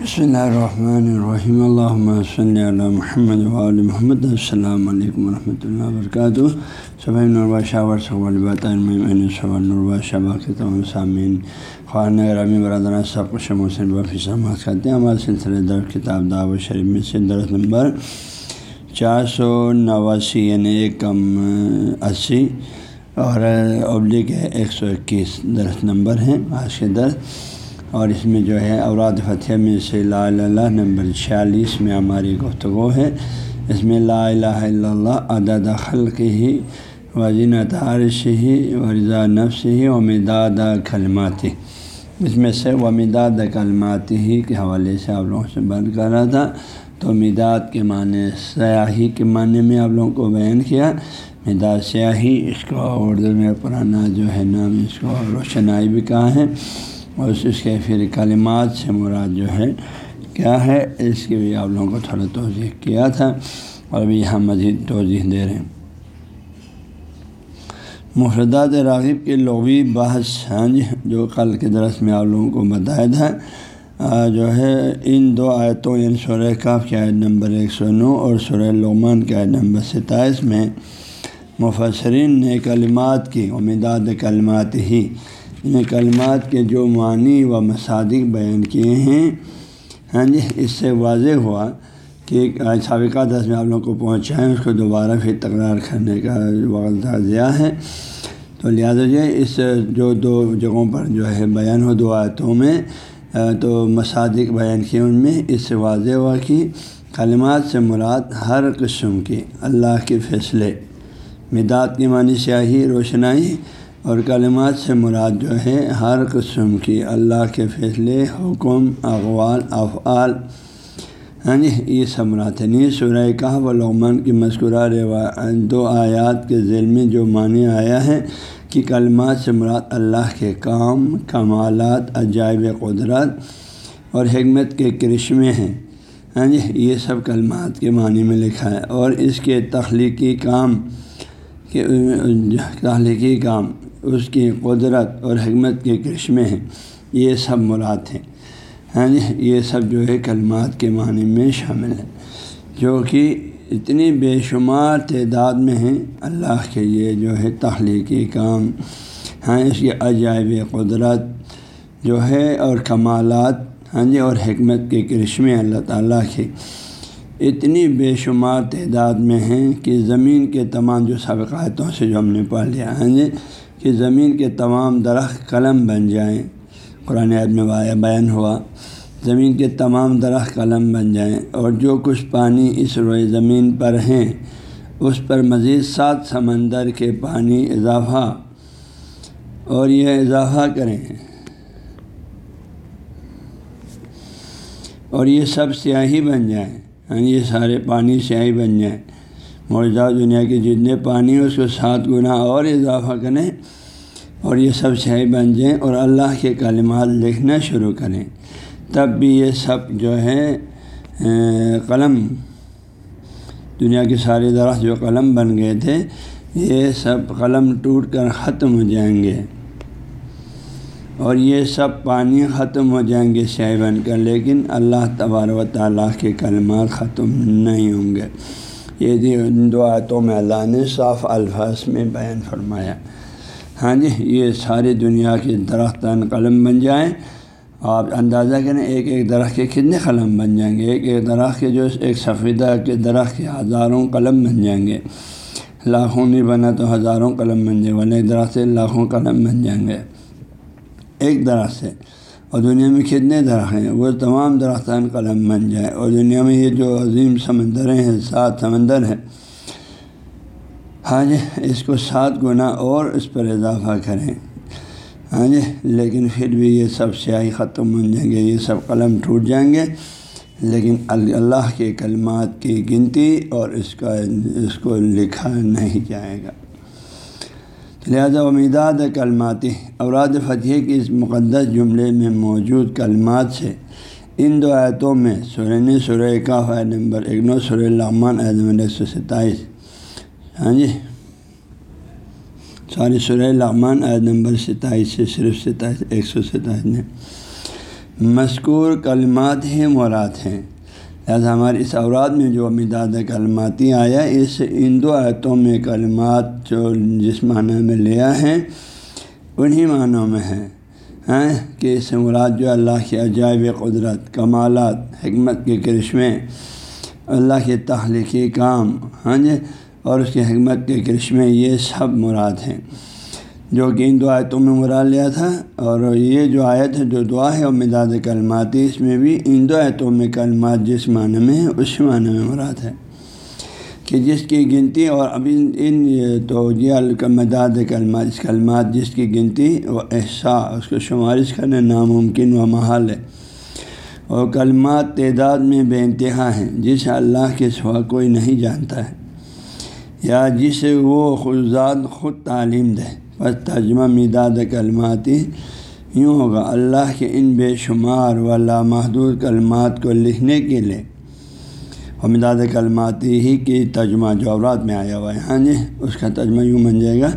بسم اللہ الرحمن الرحیم اللہ صلی علی محمد وعلی محمد السلام علیکم ورحمۃ اللہ وبرکاتہ صبح نوربا شاور صبح نوربا شبہ کے تمام سامعین خانہ گرامی برادران سب کچھ محسن وفی سماعت کرتے ہیں ہمارے سلسلے در کتاب دعوت شریف میں سے درخت نمبر چار سو نواسی یعنی ایک کم اسی اور ابلک ہے ایک سو اکیس درخت نمبر ہیں آج کے درخت اور اس میں جو ہے اوراد فتح میں سے لا اللہ نمبر چھیالیس میں ہماری گفتگو ہے۔ اس میں لا الہ الا اللہ عدد خلق ہی وزین تارش ہی ورضا نفس ہی ومداد کلماتی اس میں سے ومداد کلماتی ہی کے حوالے سے آپ لوگوں سے بند کر رہا تھا۔ تو مداد کے معنی سیاہی کے معنی میں آپ لوگوں کو بیان کیا۔ مداد سیاہی، اس کو اردو میں پرانا جو ہے نام، اس کو روشنائی بھی کہا ہے۔ اور اس کے پھر کلمات سے مراد جو ہے، کیا ہے؟ اس کے بھی آپ لوگوں کو تھوڑا توضیح کیا تھا اور ابھی یہاں مزید توضیح دے رہے ہیں۔ مفردات راغب کے لغوی بحث ہاں جی جو کل کے درس میں آپ لوگوں کو بتایا تھا۔ جو ہے، ان دو آیتوں یعنی سورہ کاف کی آیت نمبر ایک سو نو اور سورہ لغمان کی آیت نمبر ستائیس میں مفسرین نے کلمات کی امیداد کلمات ہی ان کلمات کے جو معنی و مصادق بیان کیے ہیں ہاں جی اس سے واضح ہوا کہ سابقہ دس میں آپ لوگوں کو پہنچائیں، اس کو دوبارہ پھر تکرار کرنے کا وقت دیا ہے۔ تو لہٰذا جو اس جو دو جگہوں پر جو ہے بیان ہو دو آیتوں میں تو مصادق بیان کیے ان میں، اس سے واضح ہوا کہ کلمات سے مراد ہر قسم کی اللہ کے فیصلے، مداد کی معنی سیاہی، روشنائی اور کلمات سے مراد جو ہے، ہر قسم کی اللہ کے فیصلے حکم، اقوال، افعال۔ ہاں جی یہ سب مراد ہے نہیں سورہ کہ و لغمان کی مذکورہ دو آیات کے ذیل میں جو معنی آیا ہے کہ کلمات سے مراد اللہ کے کام، کمالات، عجائب قدرت اور حکمت کے کرشمے ہیں۔ ہاں جی یہ سب کلمات کے معنی میں لکھا ہے۔ اور اس کے تخلیقی کام کے تخلیقی کام اس کی قدرت اور حکمت کے کرشمے ہیں۔ یہ سب مراد ہیں۔ ہاں جی یہ سب جو ہے کلمات کے معنی میں شامل ہیں۔ جو کہ اتنی بے شمار تعداد میں ہیں اللہ کے یہ جو ہے تخلیقی کام۔ ہاں اس کی عجائب قدرت جو ہے اور کمالات ہاں جی اور حکمت کے کرشمے اللہ تعالیٰ کے اتنی بے شمار تعداد میں ہیں کہ زمین کے تمام جو سبقاتوں سے جو ہم نے پڑھ لیا ہاں جی کہ زمین کے تمام درخت قلم بن جائیں۔ قرآن عید میں بیان ہوا، زمین کے تمام درخت قلم بن جائیں اور جو کچھ پانی اس روئے زمین پر ہیں، اس پر مزید سات سمندر کے پانی اضافہ اور یہ اضافہ کریں۔ اور یہ سب سیاہی بن جائیں یعنی یہ سارے پانی سیاہی بن جائیں۔ موجودہ دنیا کے جتنے پانی ہیں، اس کو سات گنا اور اضافہ کریں اور یہ سب شہی بن جائیں اور اللہ کے کلمات لکھنا شروع کریں۔ تب بھی یہ سب جو ہے قلم، دنیا کے سارے درخت جو قلم بن گئے تھے، یہ سب قلم ٹوٹ کر ختم ہو جائیں گے۔ اور یہ سب پانی ختم ہو جائیں گے سیاہ بن کر، لیکن اللہ تبار و تعالیٰ کے کلمات ختم نہیں ہوں گے۔ یہ ان دو آیتوں میں اللہ نے صاف الفاظ میں بیان فرمایا۔ ہاں جی یہ ساری دنیا کے درخت قلم بن جائیں۔ آپ اندازہ کریں ایک ایک درخت کے کتنے قلم بن جائیں گے؟ ایک ایک درخت کے جو ایک سفیدہ کے درخت کے ہزاروں قلم بن جائیں گے۔ لاکھوں نہیں بنا تو ہزاروں قلم بن جائیں گے ایک درخت سے لاکھوں قلم بن جائیں گے۔ ایک درخت سے۔ اور دنیا میں کتنے درخت ہیں؟ وہ تمام درختان قلم بن جائے اور دنیا میں یہ جو عظیم سمندریں ہیں، سات سمندر ہیں۔ ہاں جی اس کو سات گنا اور اس پر اضافہ کریں۔ ہاں جی لیکن پھر بھی یہ سب سیاہی ختم بن جائیں گے، یہ سب قلم ٹوٹ جائیں گے۔ لیکن اللہ کے کلمات کی گنتی اور اس کا، اس کو لکھا نہیں جائے گا۔ لہذا امیداد کلماتی اوراد فتح کی اس مقدس جملے میں موجود کلمات سے ان دو آیتوں میں سورن سورہ کا آیت نمبر ایک نو، سورہ لغمان عید نمبر ایک سو ستائیس۔ ہاں جی؟ سوری، سورہ لغمان عید نمبر ستائیس سے صرف ستائیس، ایک سو ستائیس نے مذکور کلمات ہی مراد ہیں۔ لہٰذا ہمارے اس اوراد میں جو امداد کلماتی آیا اس ان دو آیتوں میں کلمات جو جس معنی میں لیا ہے انہی معنوں میں ہے ہیں ہاں، کہ اس مراد جو اللہ کے عجائب قدرت، کمالات، حکمت کے کرشمے، اللہ کے تخلیقی کام۔ ہاں جی اور اس کی حکمت کے کرشمے، یہ سب مراد ہیں۔ جو کہ ان دو آیتوں میں مراد لیا تھا اور یہ جو آیت ہے، جو دعا ہے امداد کلماتی اس میں بھی ان دو آیتوں میں کلمات جس معنی میں ہے اس معنی میں مراد ہے کہ جس کی گنتی اور ابھی ان تو یہ الکمداد کلمات، اس کلمات جس کی گنتی و احسا اس کو شمارش کرنا ناممکن و محال ہے۔ اور کلمات تعداد میں بے انتہا ہیں جسے اللہ کے سوا کوئی نہیں جانتا ہے۔ یا جسے وہ خود خود تعلیم دے۔ بس ترجمہ مداد کلماتی یوں ہوگا، اللہ کے ان بے شمار و لامحدود کلمات کو لکھنے کے لیے۔ امداد کلماتی ہی کی ترجمہ جوہرات میں آیا ہوا ہے۔ ہاں جی اس کا ترجمہ یوں بن جائے گا،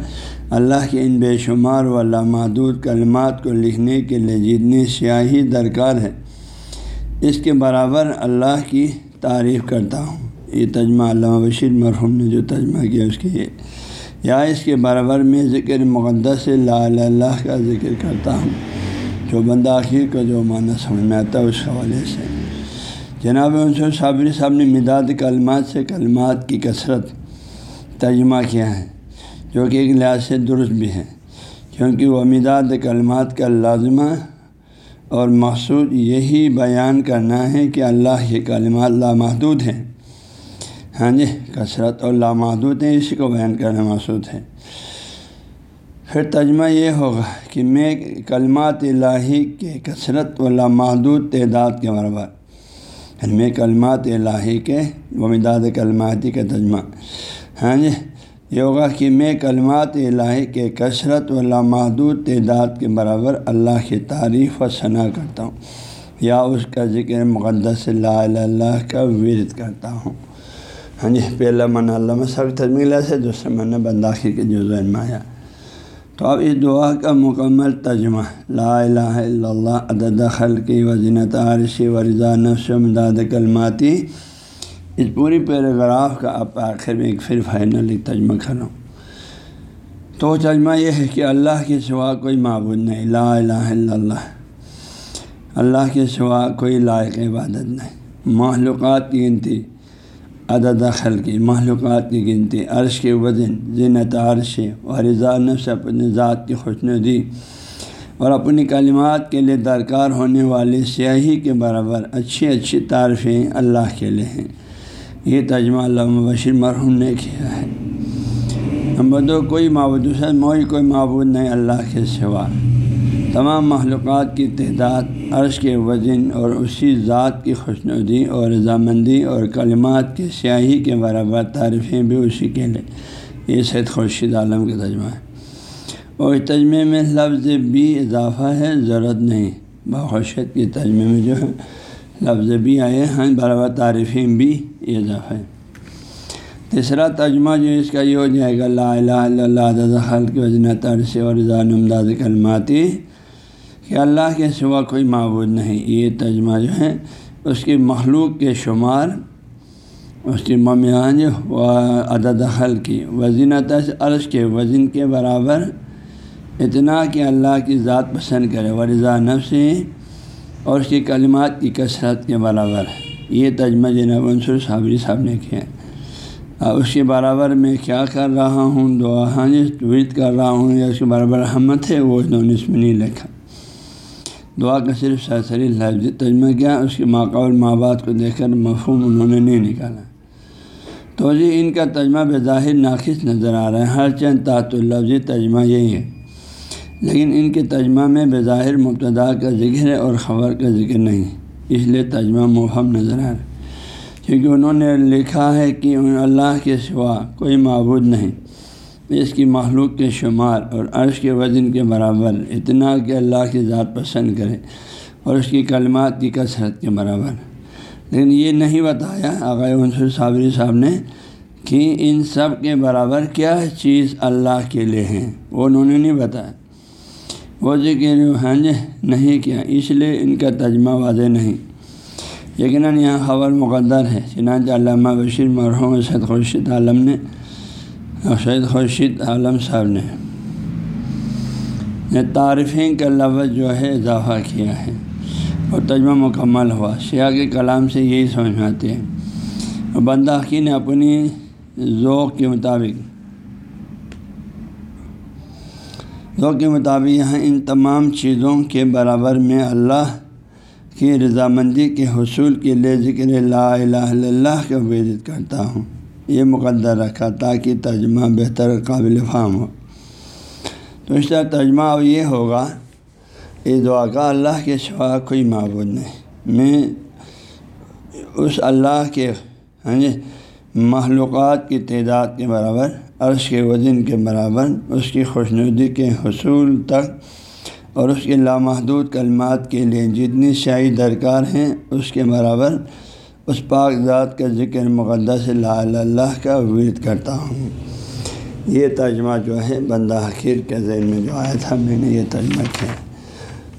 اللہ کے ان بے شمار و لامحدود کلمات کو لکھنے کے لیے جتنی سیاہی درکار ہے، اس کے برابر اللہ کی تعریف کرتا ہوں۔ یہ ترجمہ علامہ بشیر مرحوم نے جو ترجمہ کیا، اس کے یا اس کے برابر میں ذکر مقدس لا اللہ کا ذکر کرتا ہوں، جو بندہ آخر کا جو معنی سمجھ میں آتا ہے اس حوالے سے۔ جناب عنصر صابری صاحب نے مداد کلمات سے کلمات کی کثرت ترجمہ کیا ہے، جو کہ ایک لحاظ سے درست بھی ہے، کیونکہ وہ مداد کلمات کا لازمہ اور مقصود یہی بیان کرنا ہے کہ اللہ کے کلمات لامحدود ہیں۔ ہاں جی کثرت اور لامحدود ہیں، اسی کو بیان کرنا محسوس ہے پھر ترجمہ یہ ہوگا کہ میں کلمات الہی کے کثرت و لامحدود تعداد کے برابر۔ یعنی میں کلمات الہی کے ومداد کلماتی کا ترجمہ۔ ہاں جی یہ ہوگا کہ میں کلمات الہی کے کثرت و لامحدود تعداد کے برابر اللہ کی تعریف و ثناء کرتا ہوں یا اس کا ذکر مقدس لا اللہ کا ورد کرتا ہوں۔ ہاں جی پہلا علامہ علامہ تجمیلہ سے دوسرا معنی بنداخی کے جو ذہن میں آیا۔ تو اب اس دعا کا مکمل ترجمہ، لا الہ الا اللہ، عدد خلقی و زینت عارشی و رضا نفس و مداد کلماتی۔ اس پوری پیراگراف کا اب آخر میں ایک پھر فائنل ترجمہ کروں تو ترجمہ یہ ہے کہ اللہ کے سوا کوئی معبود نہیں، لا الہ الا اللہ۔ اللہ کے سوا کوئی لائق عبادت نہیں۔ معلومات کی گنتی عدد خل کی معلومات کی گنتی، عرش کے وزن، زینت عرش و رضا نفس اپنے ذات کی خوشنودی اور اپنی کلمات کے لیے درکار ہونے والی سیاہی کے برابر اچھی اچھی تعریفیں اللہ کے لیے ہیں۔ یہ ترجمہ علامہ بشیر مرحوم نے کیا ہے۔ نمبر دو، کوئی معبود موئی کوئی معبود نہیں، اللہ کے سوا۔ تمام معلومات کی تعداد، عرش کے وزن اور اسی ذات کی خوشنودی اور رضامندی اور کلمات کی سیاہی کے برابر تعریفیں بھی اسی کے لیے۔ یہ سید خورشید عالم کا تجمہ ہے۔ اور تجمے میں لفظ بھی اضافہ ہے، ضرورت نہیں۔ بخوشت کے تجمے میں جو ہے لفظ بھی آئے ہیں، برابر تعریفیں بھی اضافہ ہے تیسرا ترجمہ جو اس کا یہ ہو جائے گا، لا الہ الا اللہ خلق وزن ترس اور رضان امداد کلماتی کہ اللہ کے سوا کوئی معبود نہیں۔ یہ ترجمہ جو ہے، اس کی مخلوق کے شمار، اس کی ممیان و عدد حل کی۔ وزینت عرض کے وزن کے برابر۔ اتنا کہ اللہ کی ذات پسند کرے۔ ورضا نفس اور اس کی کلمات کی کثرت کے برابر۔ یہ ترجمہ جناب عنصر صابری جی صاحب نے کیا۔ اس کے برابر میں کیا کر رہا ہوں؟ دعا ہاں جی، ورد کر رہا ہوں یا اس کے برابر احمد ہے؟ وہ انہوں نے اس میں نہیں لکھا۔ دعا کا صرف سرسری لفظ ترجمہ کیا، اس کے ماقول ماں باپ کو دیکھ کر مفہوم انہوں نے نہیں نکالا۔ تو جی ان کا ترجمہ بظاہر ناقص نظر آ رہا ہے۔ ہر چند تعت الفظی ترجمہ یہی ہے۔ لیکن ان کے ترجمہ میں بظاہر مبتدا کا ذکر ہے اور خبر کا ذکر نہیں اس لیے ترجمہ مفہم نظر آ رہا ہے۔ کیونکہ انہوں نے لکھا ہے کہ اللہ کے سوا کوئی معبود نہیں۔ اس کی مخلوق کے شمار اور عرش کے وزن کے برابر اتنا کہ اللہ کی ذات پسند کرے اور اس کی کلمات کی کثرت کے برابر۔ لیکن یہ نہیں بتایا آغائے عنصر صابری صاحب نے کہ ان سب کے برابر کیا چیز اللہ کے لیے ہیں۔ وہ انہوں نے نہیں بتایا۔ وہ ذکر ہاں جی نہیں کیا، اس لیے ان کا ترجمہ واضح نہیں۔ یقیناً یہاں خبر مقدر ہے، چنانچہ علامہ بشیر مرحوم سید خورشید عالم نے سید خورشید عالم صاحب نے تعریفیں کا لفظ جو ہے اضافہ کیا ہے اور تجمہ مکمل ہوا۔ سیاح کے کلام سے یہی سمجھ میں آتے ہیں اور بندہ نے اپنی ذوق کے مطابق۔ ذوق کے مطابق یہاں ان تمام چیزوں کے برابر میں اللہ کی رضامندی کے حصول کے لیے ذکر لا الہ الا اللہ کا وزت کرتا ہوں۔ یہ مقدر رکھا تاکہ ترجمہ بہتر قابل فہم ہو۔ تو اس طرح ترجمہ اب یہ ہوگا، یہ دعا کا اللہ کے سوا کوئی معبود نہیں۔ میں اس اللہ کے یعنی ہاں جی معلومات کی تعداد کے برابر، عرش کے وزن کے برابر، اس کی خوشنودی کے حصول تک اور اس کے لامحدود کلمات کے لیے جتنی شاہی درکار ہیں، اس کے برابر اس پاک ذات کا ذکر مقدس لا اللہ کا ورد کرتا ہوں۔ یہ ترجمہ جو ہے، بندہ حقیر کے ذہن میں جو آیا تھا، میں نے یہ ترجمہ کیا۔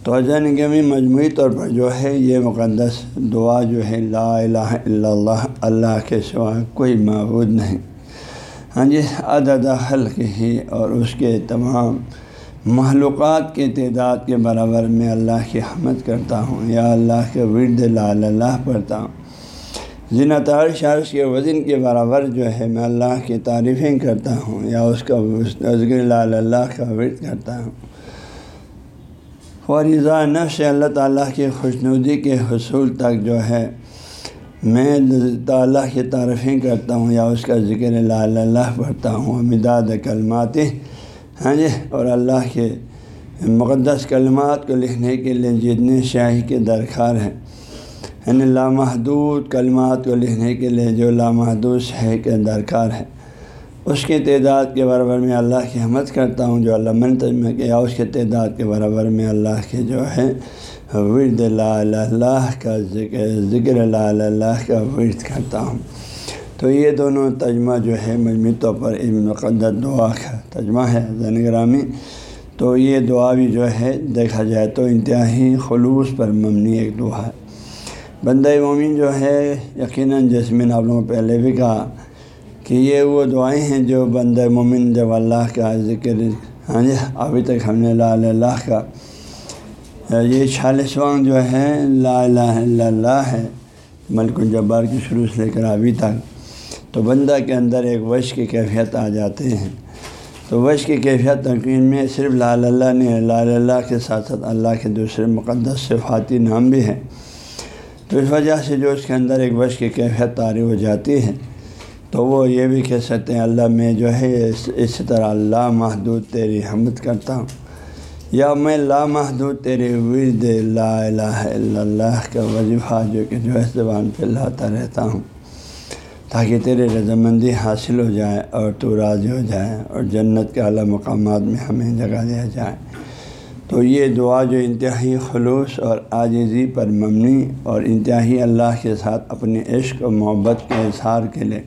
تو نگمی مجموعی طور پر جو ہے، یہ مقدس دعا جو ہے، لا الہ الا اللہ اللہ کے سوا کوئی معبود نہیں۔ ہاں جی عدد حلق ہی اور اس کے تمام معلومات کے تعداد کے برابر میں اللہ کی حمد کرتا ہوں، یا اللہ کے ورد لا اللہ پڑھتا ہوں۔ زینت عرش کے وزن کے برابر جو ہے، میں اللہ کی تعریفیں کرتا ہوں یا اس کا ذکر لا اللہ کا ورد کرتا ہوں۔ فوریضہ نفس اللہ تعالیٰ کی خوشنودی کے حصول تک جو ہے، میں تعالیٰ کی تعریفیں کرتا ہوں یا اس کا ذکر لا اللہ پڑھتا ہوں۔ امداد کلمات ہاں جی؟ اور اللہ کے مقدس کلمات کو لکھنے کے لیے جتنے شاہی کے درکار ہیں۔ یعنی لامحدود کلمات کو لکھنے کے لیے جو لامحدود شاہی کے درکار ہے۔ اس کے تعداد کے برابر میں اللہ کی حمد کرتا ہوں جو اللہ من تجمہ کیا اس کے تعداد کے برابر میں اللہ کے جو ہے ورد لا اللہ کا ذکر ذکر لا اللہ کا ورد کرتا ہوں۔ تو یہ دونوں تجمہ جو ہے مجموعی طور پر مقدس دعا کا تجمہ ہے زین گرامی تو یہ دعا بھی جو ہے، دیکھا جائے تو انتہائی خلوص پر مبنی ایک دعا ہے۔ بندہ مومن جو ہے، یقیناً جیسے میں نے آپ لوگوں پہلے بھی کہا کہ یہ وہ دعائیں ہیں جو بند مومن جب اللہ کا ذکر ہاں جی ابھی تک ہم نے لا اللہ کا یہ چھالیسواں جو ہے، لا الہ الا اللہ ہے، ملک الجبار کی شروع سے لے کر ابھی تک، تو بندہ کے اندر ایک وش کی کیفیت آ جاتے ہیں۔ تو وش کی کیفیت تقین میں صرف لا اللہ نے لا اللہ کے ساتھ ساتھ اللہ کے دوسرے مقدس صفاتی نام بھی ہیں۔ تو اس وجہ سے جو اس کے اندر ایک وش کی کیفیت طاری ہو جاتی ہے، تو وہ یہ بھی کہہ سکتے ہیں، اللہ میں جو ہے اس طرح اللہ محدود تیری حمد کرتا ہوں۔ یا میں لا محدود تیرے ورد لا الہ الا اللہ کا وظیفہ جو کہ جو ہے زبان پہ لاتا رہتا ہوں۔ تاکہ تیرے رضامندی حاصل ہو جائے اور تو راضی ہو جائے اور جنت کے اعلیٰ مقامات میں ہمیں جگہ دیا جائے۔ تو یہ دعا جو انتہائی خلوص اور عاجزی پر مبنی اور انتہائی اللہ کے ساتھ اپنے عشق و محبت کے اظہار کے لیے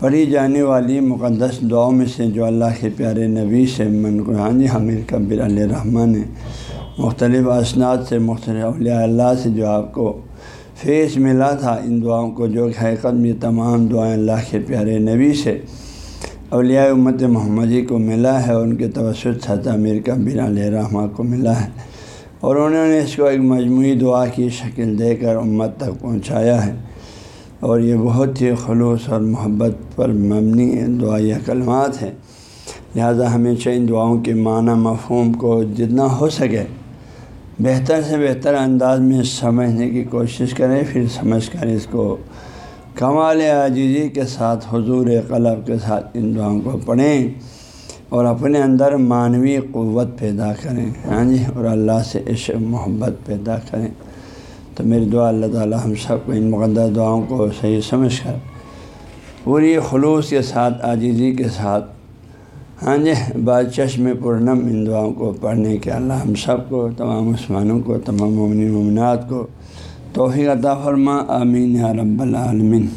پڑھی جانے والی مقدس دعاؤں میں سے جو اللہ کے پیارے نبی سے من قرآن حامر کبر علیہ رحمٰن نے مختلف اسناد سے مختلف اولیاء اللہ سے جو آپ کو فیس ملا تھا ان دعاؤں کو جو حقیقت میں تمام دعائیں اللہ کے پیارے نبی سے اولیاء امت محمدی کو ملا ہے، ان کے توسط حضرت میر کبیر علیہ رحمٰ کو ملا ہے۔ اور انہوں نے اس کو ایک مجموعی دعا کی شکل دے کر امت تک پہنچایا ہے۔ اور یہ بہت ہی خلوص اور محبت پر مبنی دعائیہ کلمات ہیں۔ لہذا ہمیشہ ان دعاؤں کے معنی، مفہوم کو جتنا ہو سکے بہتر سے بہتر انداز میں سمجھنے کی کوشش کریں، پھر سمجھ کر اس کو کمال عاجزی کے ساتھ، حضور قلب کے ساتھ ان دعاؤں کو پڑھیں اور اپنے اندر معنوی قوت پیدا کریں۔ ہاں جی اور اللہ سے عشق، محبت پیدا کریں۔ تو میری دعا، اللہ تعالیٰ ہم سب کو ان مقدس دعاؤں کو صحیح سمجھ کر پوری خلوص کے ساتھ، عاجزی کے ساتھ ہاں جی بعض چشم پورنم ان دعاؤں کو پڑھنے کے اللہ ہم سب کو، تمام عثمانوں کو، تمام ممن ممنات کو توفیق عطا فرما آمین یا رب العالمین۔